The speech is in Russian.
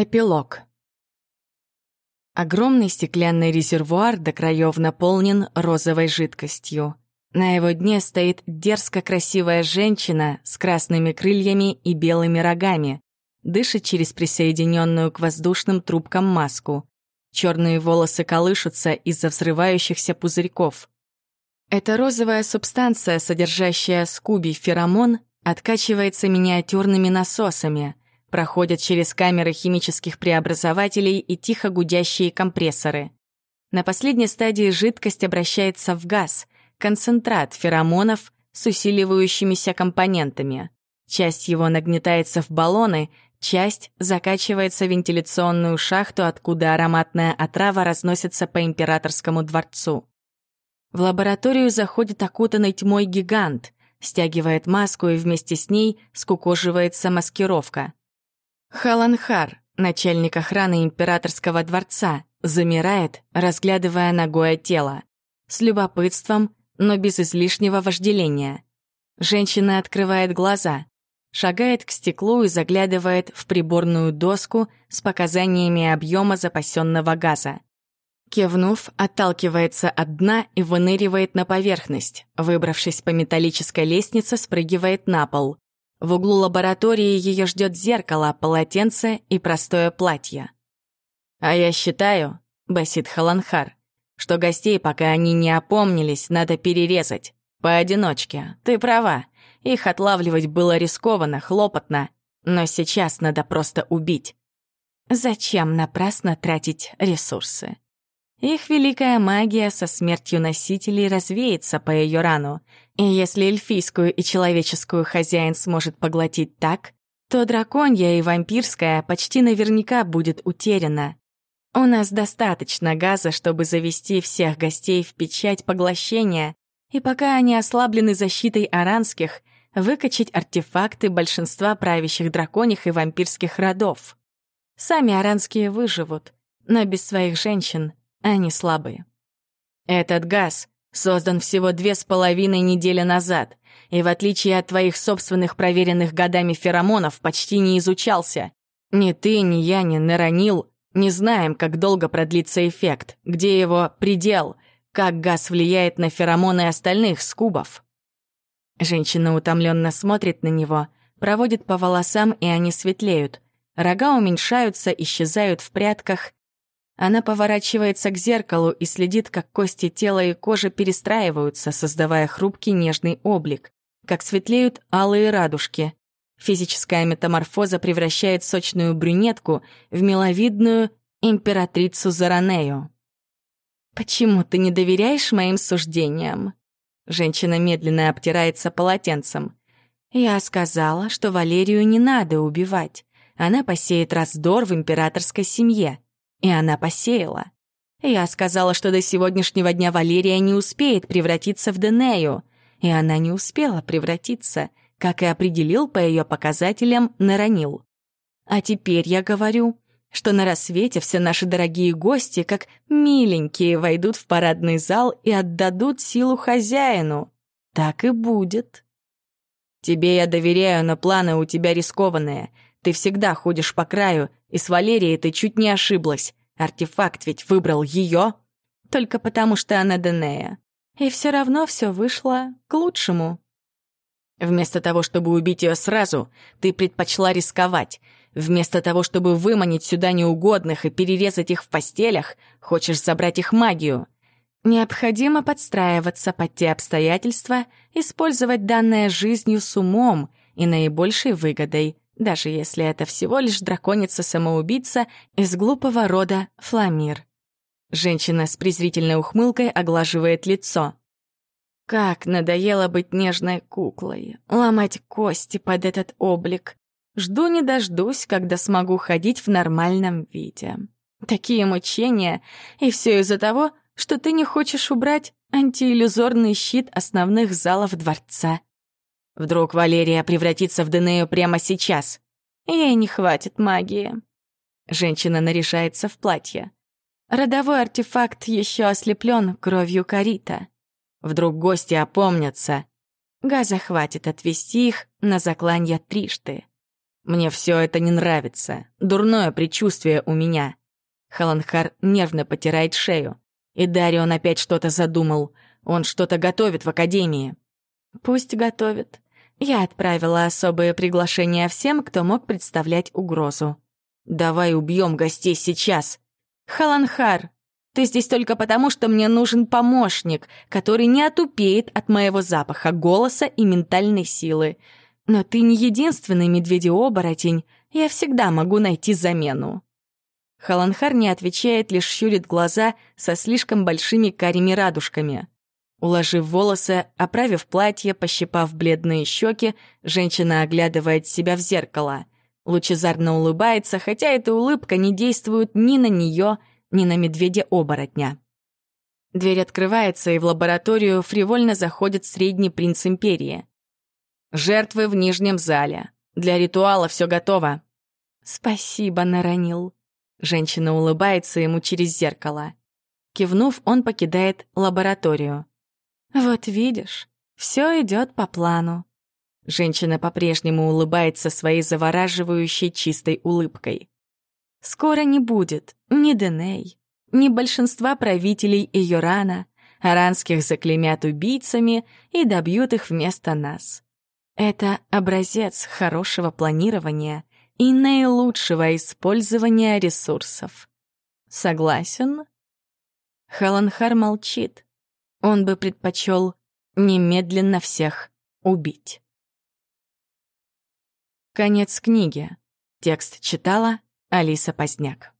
Эпилог. Огромный стеклянный резервуар до краев наполнен розовой жидкостью. На его дне стоит дерзко красивая женщина с красными крыльями и белыми рогами, дышит через присоединенную к воздушным трубкам маску. Черные волосы колышутся из-за взрывающихся пузырьков. Эта розовая субстанция, содержащая скуби феромон, откачивается миниатюрными насосами — проходят через камеры химических преобразователей и тихо гудящие компрессоры. На последней стадии жидкость обращается в газ, концентрат феромонов с усиливающимися компонентами. Часть его нагнетается в баллоны, часть закачивается в вентиляционную шахту, откуда ароматная отрава разносится по императорскому дворцу. В лабораторию заходит окутанный тьмой гигант, стягивает маску и вместе с ней скукоживается маскировка. Халанхар, начальник охраны императорского дворца, замирает, разглядывая ногое тело. С любопытством, но без излишнего вожделения. Женщина открывает глаза, шагает к стеклу и заглядывает в приборную доску с показаниями объема запасенного газа. Кивнув, отталкивается от дна и выныривает на поверхность. Выбравшись по металлической лестнице, спрыгивает на пол. В углу лаборатории ее ждет зеркало, полотенце и простое платье. «А я считаю», — басит Халанхар, «что гостей, пока они не опомнились, надо перерезать. Поодиночке. Ты права. Их отлавливать было рискованно, хлопотно. Но сейчас надо просто убить. Зачем напрасно тратить ресурсы? Их великая магия со смертью носителей развеется по ее рану, и если эльфийскую и человеческую хозяин сможет поглотить так, то драконья и вампирская почти наверняка будет утеряна. У нас достаточно газа, чтобы завести всех гостей в печать поглощения, и пока они ослаблены защитой аранских, выкачать артефакты большинства правящих драконьих и вампирских родов. Сами аранские выживут, но без своих женщин они слабые. Этот газ создан всего две с половиной недели назад, и в отличие от твоих собственных проверенных годами феромонов, почти не изучался. Ни ты, ни я, ни Неронил не знаем, как долго продлится эффект, где его предел, как газ влияет на феромоны остальных скубов. Женщина утомленно смотрит на него, проводит по волосам, и они светлеют. Рога уменьшаются, исчезают в прядках, она поворачивается к зеркалу и следит, как кости тела и кожа перестраиваются, создавая хрупкий нежный облик, как светлеют алые радужки. Физическая метаморфоза превращает сочную брюнетку в миловидную императрицу Заранею. «Почему ты не доверяешь моим суждениям?» Женщина медленно обтирается полотенцем. «Я сказала, что Валерию не надо убивать. Она посеет раздор в императорской семье. И она посеяла. Я сказала, что до сегодняшнего дня Валерия не успеет превратиться в Денею. И она не успела превратиться, как и определил по ее показателям Наранил. А теперь я говорю, что на рассвете все наши дорогие гости, как миленькие, войдут в парадный зал и отдадут силу хозяину. Так и будет. Тебе я доверяю, но планы у тебя рискованные. Ты всегда ходишь по краю, и с Валерией ты чуть не ошиблась. Артефакт ведь выбрал ее. Только потому, что она Денея. И все равно все вышло к лучшему. Вместо того, чтобы убить ее сразу, ты предпочла рисковать. Вместо того, чтобы выманить сюда неугодных и перерезать их в постелях, хочешь забрать их магию. Необходимо подстраиваться под те обстоятельства, использовать данное жизнью с умом и наибольшей выгодой даже если это всего лишь драконица-самоубийца из глупого рода Фламир. Женщина с презрительной ухмылкой оглаживает лицо. Как надоело быть нежной куклой, ломать кости под этот облик. Жду не дождусь, когда смогу ходить в нормальном виде. Такие мучения, и все из-за того, что ты не хочешь убрать антииллюзорный щит основных залов дворца. Вдруг Валерия превратится в Денею прямо сейчас. Ей не хватит магии. Женщина наряжается в платье. Родовой артефакт еще ослеплен кровью корита. Вдруг гости опомнятся. Газа хватит отвести их на закланье трижды. Мне все это не нравится. Дурное предчувствие у меня. Халанхар нервно потирает шею. И Дарион опять что-то задумал. Он что-то готовит в академии. Пусть готовит. Я отправила особое приглашение всем, кто мог представлять угрозу. Давай убьем гостей сейчас. Халанхар, ты здесь только потому, что мне нужен помощник, который не отупеет от моего запаха, голоса и ментальной силы. Но ты не единственный медведеоборотень, я всегда могу найти замену. Халанхар не отвечает, лишь щурит глаза со слишком большими карими радужками. Уложив волосы, оправив платье, пощипав бледные щеки, женщина оглядывает себя в зеркало. Лучезарно улыбается, хотя эта улыбка не действует ни на нее, ни на медведя-оборотня. Дверь открывается, и в лабораторию фривольно заходит средний принц Империи. «Жертвы в нижнем зале. Для ритуала все готово». «Спасибо, Наранил». Женщина улыбается ему через зеркало. Кивнув, он покидает лабораторию. «Вот видишь, все идет по плану». Женщина по-прежнему улыбается своей завораживающей чистой улыбкой. «Скоро не будет ни Деней, ни большинства правителей Иорана, аранских заклемят убийцами и добьют их вместо нас. Это образец хорошего планирования и наилучшего использования ресурсов. Согласен?» Халанхар молчит, он бы предпочел немедленно всех убить. Конец книги. Текст читала Алиса Поздняк.